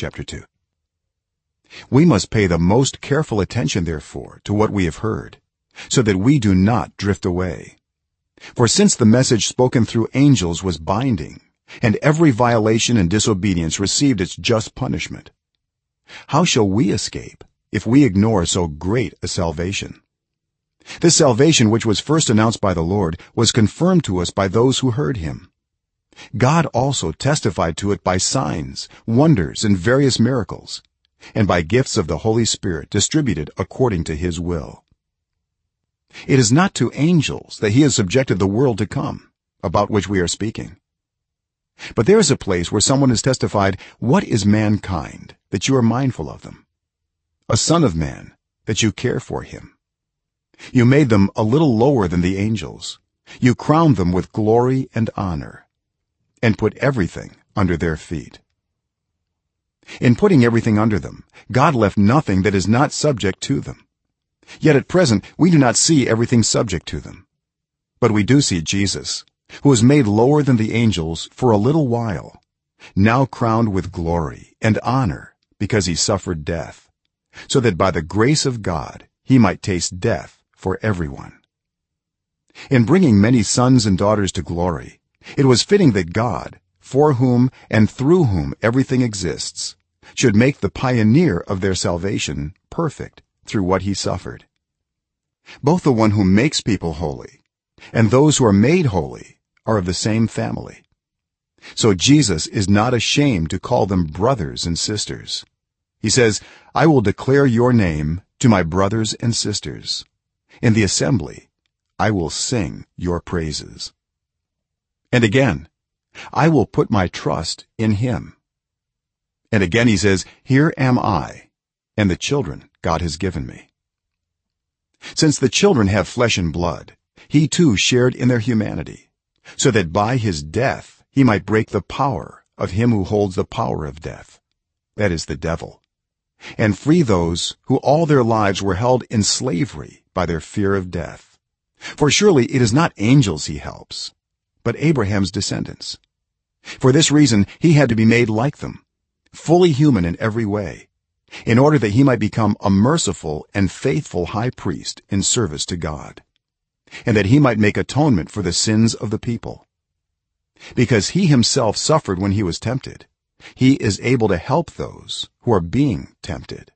chapter 2 we must pay the most careful attention therefore to what we have heard so that we do not drift away. For since the message spoken through angels was binding and every violation and disobedience received its just punishment how shall we escape if we ignore so great a salvation? This salvation which was first announced by the lord was confirmed to us by those who heard him god also testified to it by signs wonders and various miracles and by gifts of the holy spirit distributed according to his will. It is not to angels that he has subjected the world to come about which we are speaking. But there is a place where someone has testified what is mankind that you are mindful of them? A son of man that you care for him? You made them a little lower than the angels. You crowned them with glory and honor and put everything under their feet. In putting everything under them god left nothing that is not subject to them. Yet at present we do not see everything subject to them. But we do see jesus who was made lower than the angels for a little while now crowned with glory and honor because he suffered death so that by the grace of god he might taste death for everyone. In bringing many sons and daughters to glory it was fitting that god for whom and through whom everything exists should make the pioneer of their salvation perfect through what he suffered. Both the one who makes people holy and those who are made holy are of the same family. So jesus is not ashamed to call them brothers and sisters. He says i will declare your name to my brothers and sisters. In the assembly i will sing your praises and again i will put my trust in him. And again he says here am i and the children god has given me. Since the children have flesh and blood he too shared in their humanity so that by his death he might break the power of him who holds the power of death that is the devil and free those who all their lives were held in slavery by their fear of death. For surely it is not angels he helps but abraham's descendants. For this reason he had to be made like them fully human in every way in order that he might become a merciful and faithful high priest in service to god and that he might make atonement for the sins of the people. Because he himself suffered when he was tempted he is able to help those who are being tempted